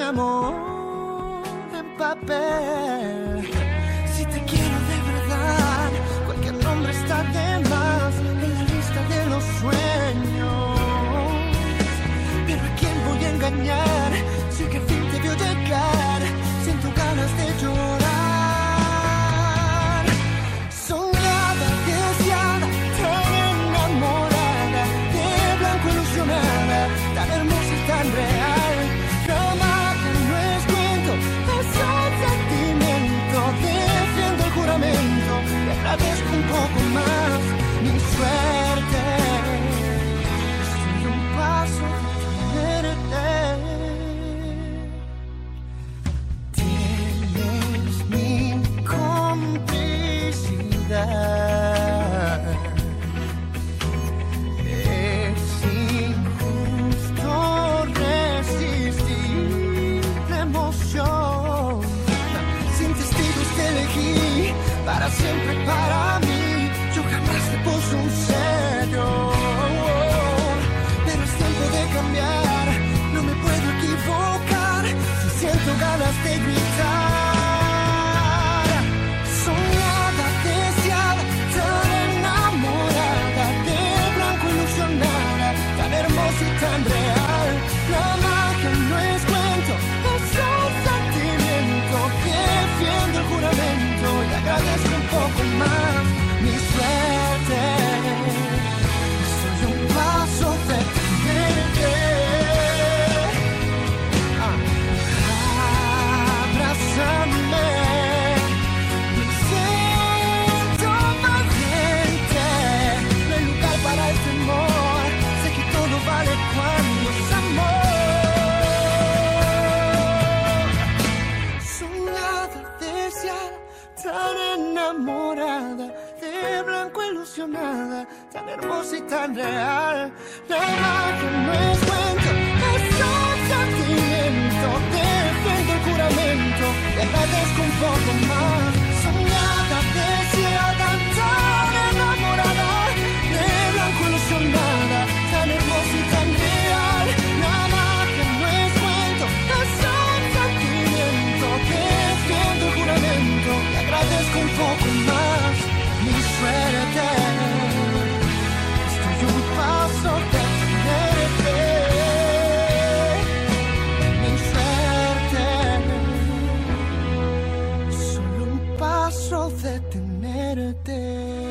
mi amor en papel. Si te quiero de verdad, cualquier nombre está de más en la lista de los sueños. Pero a quién voy a engañar si que al fin te veo llegar, siento ganas de llorar. Para siempre para mí. Yo jamás te puse un tan enamorada, de blanco ilusionada, tan hermosa y tan real. La magia no es cuento, es un sentimiento. Defiendo el juramento y agradezco un poco más. tenerte.